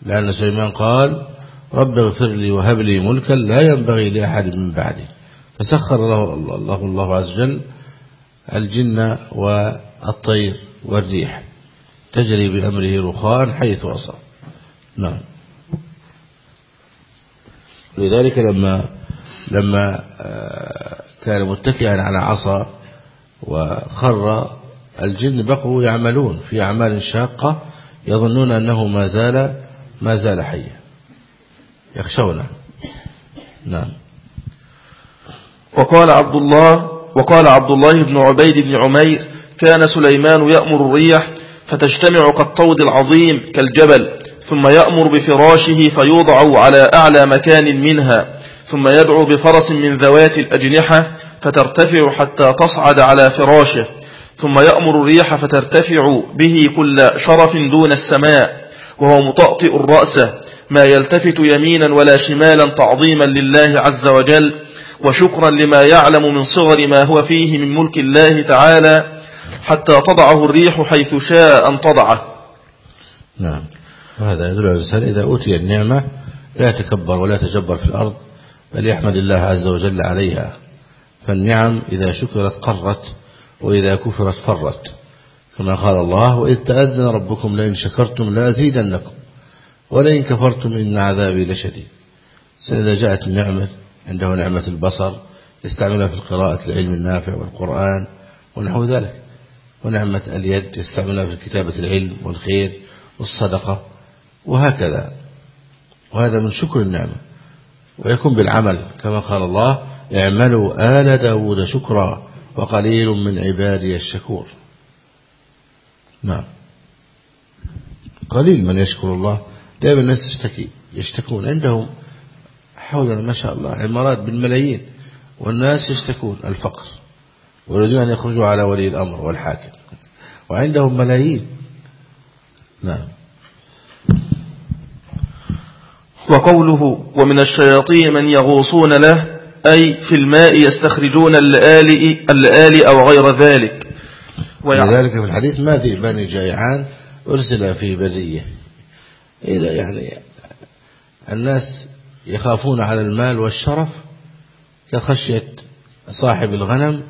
لأن سليمان قال رب اغفر لي وهب لي ملكا لا ينبغي لأحد من بعدي. فسخر له الله, الله عز وجل الجن والطير والريح تجري بأمره رخاء حيث أصاب نعم. لذلك لما لما آه، كان متكئا على عصا وخر الجن بقوا يعملون في أعمال شاقة يظنون أنه ما زال ما زال حيا. يخشونه نعم. وقال عبد الله وقال عبد الله بن عبيد بن عمير كان سليمان يأمر الريح فتجتمع كالطود العظيم كالجبل. ثم يأمر بفراشه فيوضع على أعلى مكان منها ثم يدعو بفرس من ذوات الأجنحة فترتفع حتى تصعد على فراشه ثم يأمر الريح فترتفع به كل شرف دون السماء وهو مطأطئ الرأس ما يلتفت يمينا ولا شمالا تعظيما لله عز وجل وشكرا لما يعلم من صغر ما هو فيه من ملك الله تعالى حتى تضعه الريح حيث شاء أن تضعه. نعم. وهذا يدل على الإنسان إذا أوتي النعمة لا يتكبر ولا يتجبر في الأرض بل يحمد الله عز وجل عليها. فالنعم إذا شكرت قرت وإذا كفرت فرت. كما قال الله وإذ تأذن ربكم لئن شكرتم لأزيدنكم ولئن كفرتم إن عذابي لشديد. إذا جاءت النعمة عنده نعمة البصر يستعملها في القراءة العلم النافع والقرآن ونحو ذلك. ونعمة اليد يستعملها في كتابة العلم والخير والصدقة. وهكذا. وهذا من شكر النعمة. ويكون بالعمل كما قال الله اعملوا آل داود شكرا وقليل من عبادي الشكور. نعم. قليل من يشكر الله دائما الناس تشتكي يشتكون. عندهم حولنا ما شاء الله عمارات بالملايين والناس يشتكون الفقر. ويريدون أن يخرجوا على ولي الأمر والحاكم. وعندهم ملايين. نعم. وقوله ومن الشياطين من يغوصون له أي في الماء يستخرجون اللآلئ اللآلئ أو غير ذلك. ولذلك في الحديث ما ذئبان جائعان أرسل في برية يعني الناس يخافون على المال والشرف كخشية صاحب الغنم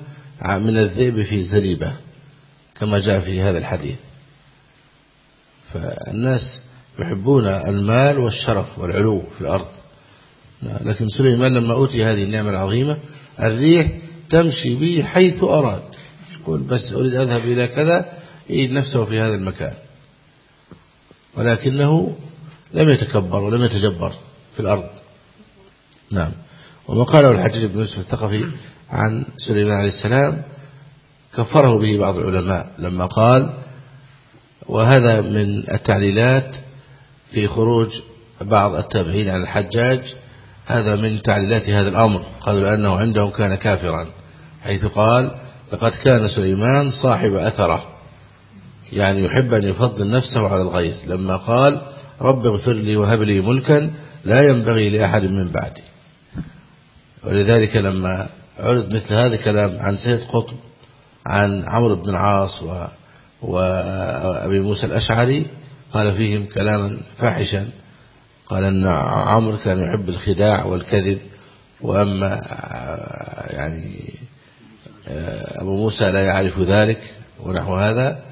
من الذئب في زريبة كما جاء في هذا الحديث. فالناس يحبون المال والشرف والعلو في الأرض. لكن سليمان لما أوتي هذه النعمة العظيمة الريح تمشي به حيث أراد. يقول بس أريد أذهب إلى كذا يجد نفسه في هذا المكان. ولكنه لم يتكبر ولم يتجبر في الأرض. نعم. وما قاله الحجاج بن يوسف الثقفي عن سليمان عليه السلام كفره به بعض العلماء لما قال وهذا من التعليلات في خروج بعض التابعين عن الحجاج هذا من تعليلات هذا الأمر قالوا لأنه عندهم كان كافرا حيث قال لقد كان سليمان صاحب أثره يعني يحب أن يفضل نفسه على الغير لما قال رب اغفر لي وهب لي ملكا لا ينبغي لأحد من بعدي. ولذلك لما عرض مثل هذا الكلام عن سيد قطب عن عمرو بن العاص وأبي موسى الأشعري قال فيهم كلاما فاحشا. قال أن عمرو كان يحب الخداع والكذب وأما يعني أبو موسى لا يعرف ذلك ونحو هذا.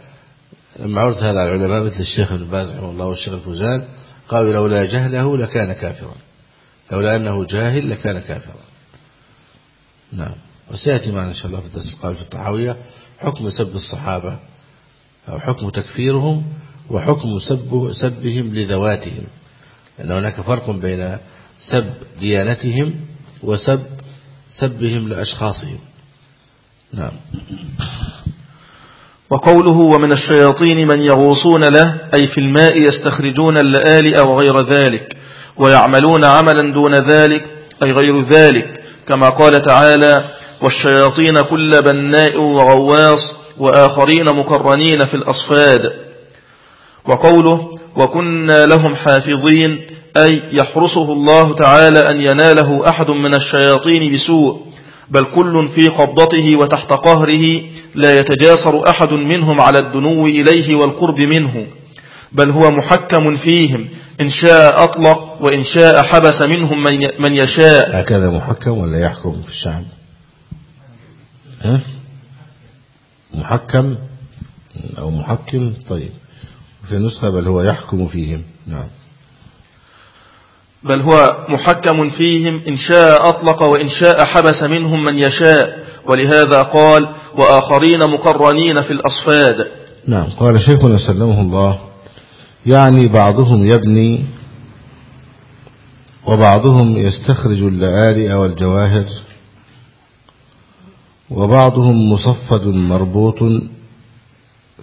لما عرض هذا على العلماء مثل الشيخ ابن باز رحمه الله والشيخ الفوزان قالوا لولا جهله لكان كافرا. لولا أنه جاهل لكان كافرا. نعم. وسيأتي معنا إن شاء الله في الدرس القادم في الطحاوية حكم سب الصحابة أو حكم تكفيرهم وحكم سب سبهم لذواتهم. لأن هناك فرق بين سب ديانتهم وسب سبهم لأشخاصهم. نعم. وقوله ومن الشياطين من يغوصون له أي في الماء يستخرجون اللآل أو غير ذلك ويعملون عملا دون ذلك أي غير ذلك كما قال تعالى والشياطين كل بناء وغواص وآخرين مقرنين في الأصفاد. وقوله وكنا لهم حافظين أي يحرسه الله تعالى أن يناله أحد من الشياطين بسوء بل كل في قبضته وتحت قهره لا يتجاسر أحد منهم على الدنو إليه والقرب منه بل هو محكم فيهم إن شاء أطلق وإن شاء حبس منهم من يشاء. هكذا محكم ولا يحكم في الشعب؟ ها؟ محكم أو محكم؟ طيب. في نسخة بل هو يحكم فيهم. نعم. بل هو محكم فيهم إن شاء أطلق وإن شاء حبس منهم من يشاء. ولهذا قال وآخرين مقرنين في الأصفاد. نعم. قال شيخنا سلمه الله يعني بعضهم يبني وبعضهم يستخرج اللآلئ والجواهر وبعضهم مصفد مربوط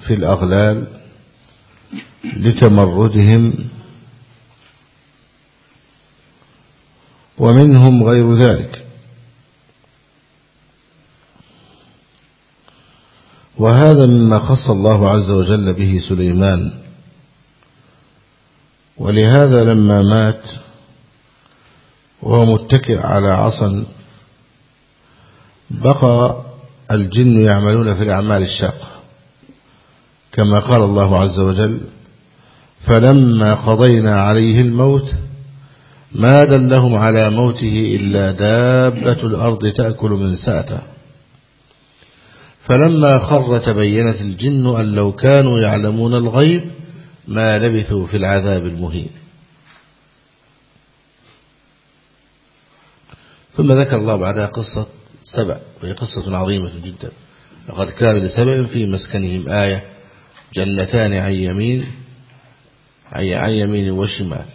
في الأغلال لتمردهم. ومنهم غير ذلك. وهذا مما خص الله عز وجل به سليمان. ولهذا لما مات وهو متكئ على عصا بقى الجن يعملون في الأعمال الشاقة كما قال الله عز وجل فلما قضينا عليه الموت ما دلهم على موته إلا دابة الأرض تأكل من ساته. فلما خر تبينت الجن أن لو كانوا يعلمون الغيب ما لبثوا في العذاب المهين. ثم ذكر الله بعدها قصة سبع وهي قصة عظيمة جدا. لقد كان لسبع في مسكنهم آية جنتان عن يمين عن يمين وشمال.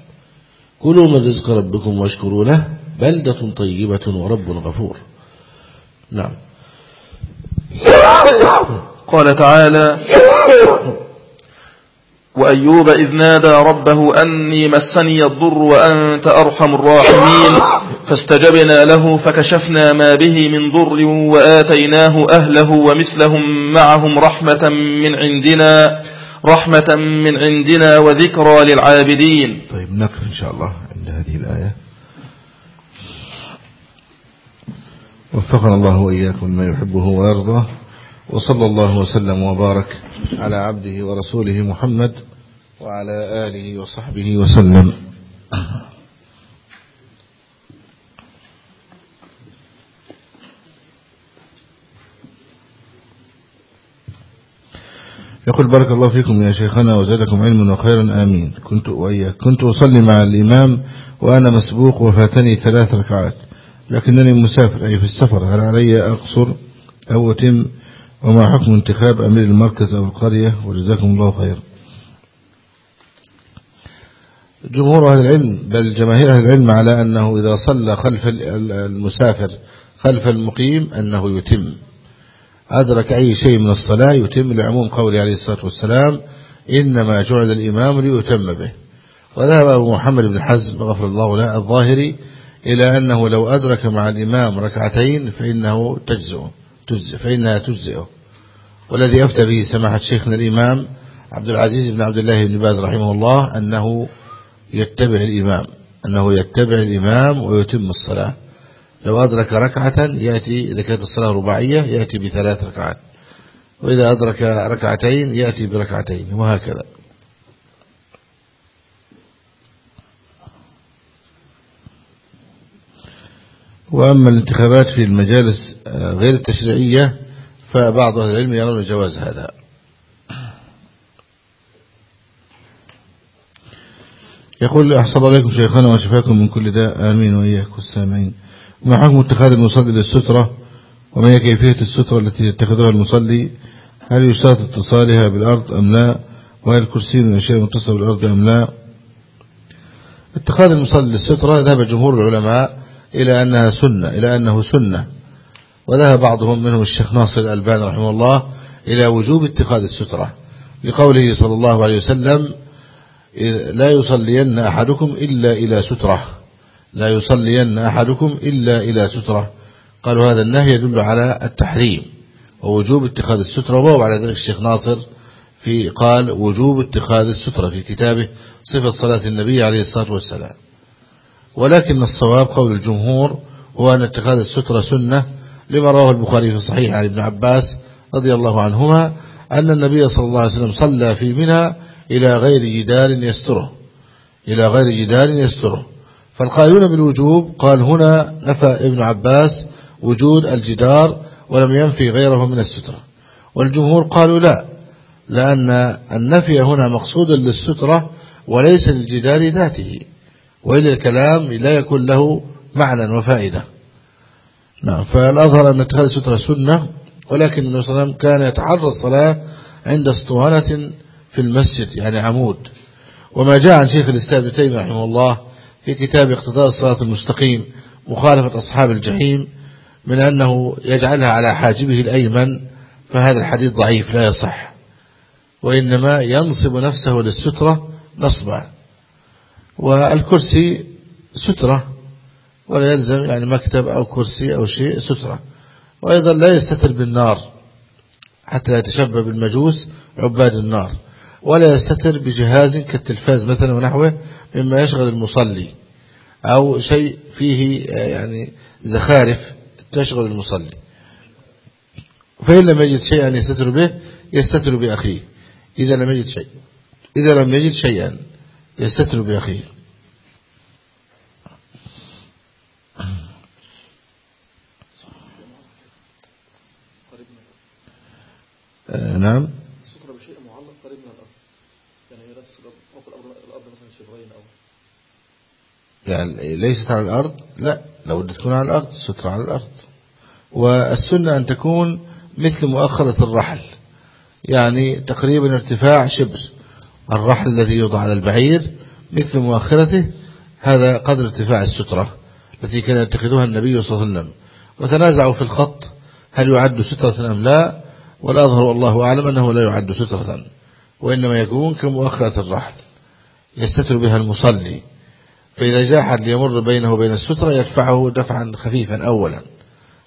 كلوا من رزق ربكم واشكروا له. بلدة طيبة ورب غفور. نعم. قال تعالى وأيوب إذ نادى ربه أني مسني الضر وأنت أرحم الراحمين. فاستجبنا له فكشفنا ما به من ضر وآتيناه أهله ومثلهم معهم رحمة من عندنا. رحمة من عندنا وذكرى للعابدين. طيب نقف إن شاء الله عند هذه الآية. وفقنا الله وإياكم ما يحبه ويرضاه. وصلى الله وسلم وبارك على عبده ورسوله محمد وعلى آله وصحبه وسلم. يقول بارك الله فيكم يا شيخنا وزادكم علما وخيرا آمين. كنت وإياك كنت أصلي مع الإمام وأنا مسبوق وفاتني ثلاث ركعات لكنني مسافر أي في السفر. هل علي أقصر أو أتم؟ وما حكم انتخاب أمير المركز أو القرية؟ وجزاكم الله خير جمهور أهل العلم بل جماهير أهل العلم على أنه إذا صلى خلف المسافر خلف المقيم أنه يتم. أدرك أي شيء من الصلاة يتم لعموم قوله عليه الصلاة والسلام إنما جعل الإمام ليتم به. وذهب أبو محمد بن حزم غفر الله له الظاهري إلى أنه لو أدرك مع الإمام ركعتين فإنه تجزئه تجزئ فإنها تجزئه. والذي أفتى به سماحة شيخنا الإمام عبد العزيز بن عبد الله بن باز رحمه الله أنه يتبع الإمام أنه يتبع الإمام ويتم الصلاة. لو أدرك ركعة يأتي إذا كانت الصلاة رباعية يأتي بثلاث ركعات. وإذا أدرك ركعتين يأتي بركعتين وهكذا. وأما الانتخابات في المجالس غير التشريعية فبعض أهل العلم يرون جواز هذا. يقول أحصل عليكم شيخنا وشفاكم من كل داء. آمين وإياكم السامعين. ما حكم اتخاذ المصلي للسترة وما هي كيفية السترة التي يتخذها المصلي؟ هل يشترط اتصالها بالأرض أم لا؟ وهل الكرسي من الأشياء المتصلة بالأرض أم لا؟ اتخاذ المصلي للسترة ذهب جمهور العلماء إلى أنها سنة إلى أنه سنة. وذهب بعضهم منهم الشيخ ناصر الألباني رحمه الله إلى وجوب اتخاذ السترة. لقوله صلى الله عليه وسلم لا يصلين أحدكم إلا إلى سترة. لا يصلين أحدكم إلا إلى سترة. قالوا هذا النهي يدل على التحريم ووجوب اتخاذ السترة وهو على ذلك الشيخ ناصر في قال وجوب اتخاذ السترة في كتابه صفة صلاة النبي عليه الصلاة والسلام. ولكن الصواب قول الجمهور هو أن اتخاذ السترة سنة لما رواه البخاري في صحيح عن ابن عباس رضي الله عنهما أن النبي صلى الله عليه وسلم صلى في منى إلى غير جدار يستره. إلى غير جدار يستره. فالقائلون بالوجوب قال هنا نفى ابن عباس وجود الجدار ولم ينفي غيره من السترة. والجمهور قالوا لا لأن النفي هنا مقصود للسترة وليس للجدار ذاته وإلا الكلام لا يكون له معنى وفائدة. نعم فالأظهر أن اتخاذ السترة سنة ولكن النبي صلى الله عليه وسلم كان يتعرض الصلاة عند اسطوانة في المسجد يعني عمود. وما جاء عن شيخ ابن تيمية رحمه الله في كتاب اقتضاء الصلاة المستقيم مخالفة أصحاب الجحيم من أنه يجعلها على حاجبه الأيمن فهذا الحديث ضعيف لا يصح. وإنما ينصب نفسه للسترة نصبا. والكرسي سترة ولا يلزم يعني مكتب أو كرسي أو شيء سترة. وأيضا لا يستتر بالنار حتى يتشبه بالمجوس عباد النار. ولا يستتر بجهاز كالتلفاز مثلا ونحوه مما يشغل المصلي أو شيء فيه يعني زخارف تشغل المصلي. فإن لم يجد شيئا يستتر به يستتر بأخيه. إذا لم يجد شيء. إذا لم يجد شيئا يستتر بأخيه. آه، نعم السترة بشيء معلق قريب من الأرض يعني هي فوق الأرض الأرض مثلا شبرين أو يعني ليست على الأرض لا لو تكون على الأرض السترة على الأرض. والسنة أن تكون مثل مؤخرة الرحل يعني تقريبا ارتفاع شبر. الرحل الذي يوضع على البعير مثل مؤخرته هذا قدر ارتفاع السترة التي كان يتخذها النبي صلى الله عليه وسلم. وتنازعوا في الخط هل يعد سترة أم لا؟ والأظهر والله أعلم أنه لا يعد سترة وإنما يكون كمؤخرة الرحل. يستتر بها المصلي. فإذا جاء أحد ليمر بينه وبين السترة يدفعه دفعا خفيفا أولا.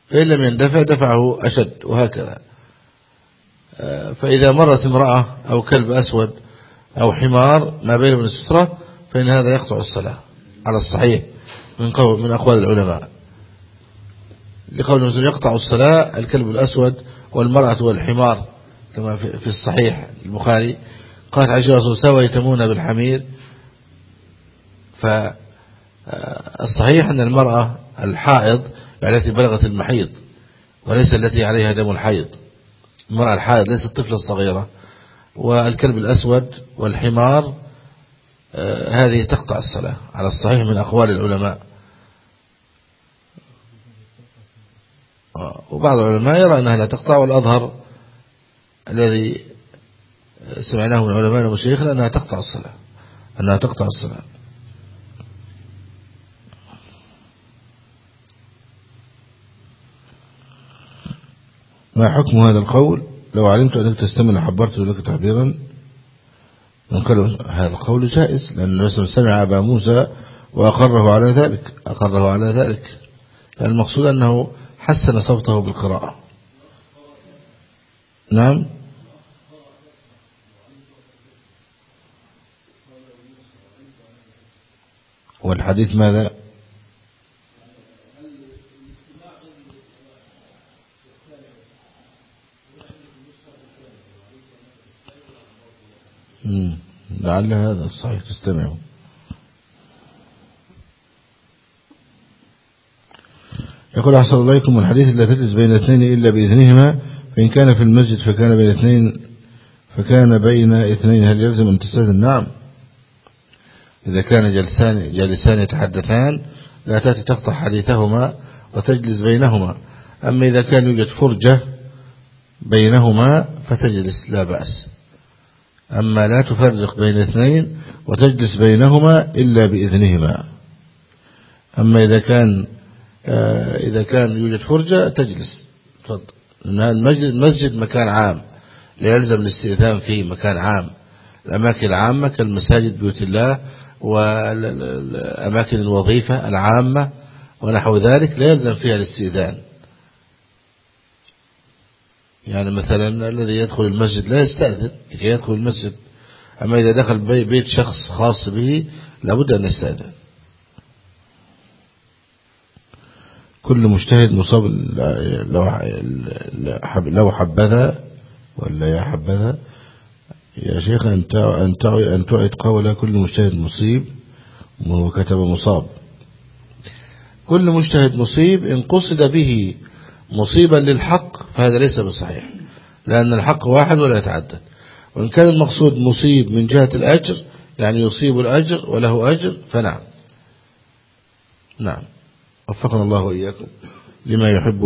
فإن لم يندفع دفعه أشد وهكذا. آه، فإذا مرت امرأة أو كلب أسود أو حمار ما بينه وبين السترة فإن هذا يقطع الصلاة على الصحيح من قول من أقوال العلماء. لقول يقطع الصلاة الكلب الأسود والمرأة والحمار كما في الصحيح البخاري. قالت عائشة رسول سوى يتمون بالحمير فالصحيح أن المرأة الحائض التي بلغت المحيض وليس التي عليها دم الحيض. المرأة الحائض ليست الطفلة الصغيرة والكلب الأسود والحمار آه، هذه تقطع الصلاة. على الصحيح من أقوال العلماء. آه، وبعض العلماء يرى أنها لا تقطع والأظهر الذي سمعناه من علماء ومشايخنا أنها تقطع الصلاة. أنها تقطع الصلاة. ما حكم هذا القول؟ لو علمت أنك تستمع لحبرت لك تعبيرا قال هذا القول جائز لأن النبي سمع أبا موسى وأقره على ذلك أقره على ذلك. لأن المقصود أنه حسن صوته بالقراءة. نعم؟ والحديث ماذا؟ لعل هذا الصحيح تستمعوا. يقول أحسن الله الحديث لا تجلس بين اثنين إلا بإذنهما فإن كان في المسجد فكان بين اثنين فكان بين اثنين هل يلزم أن تستأذن؟ نعم. إذا كان جلسان جالسان يتحدثان لا تأتي تقطع حديثهما وتجلس بينهما. أما إذا كان يوجد فرجة بينهما فتجلس لا بأس. أما لا تفرق بين اثنين وتجلس بينهما إلا بإذنهما. أما إذا كان آه، إذا كان يوجد فرجة تجلس. تفضل. المسجد مكان عام. لا يلزم الاستئذان فيه مكان عام. الأماكن العامة كالمساجد بيوت الله وأماكن الوظيفة العامة ونحو ذلك لا يلزم فيها الاستئذان. يعني مثلا الذي يدخل المسجد لا يستأذن لكي يدخل المسجد أما إذا دخل بيت شخص خاص به لابد أن يستأذن. كل مجتهد مصاب لو حبذا ولا يا حبذا. يا شيخ أن أن تعد قول كل مجتهد مصيب وكتب مصاب. كل مجتهد مصيب إن قصد به مصيبا للحق فهذا ليس بصحيح. لأن الحق واحد ولا يتعدد. وإن كان المقصود مصيب من جهة الأجر يعني يصيب الأجر وله أجر فنعم. نعم. وفقنا الله وإياكم لما يحب